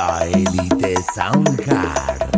La Elite Soundcard.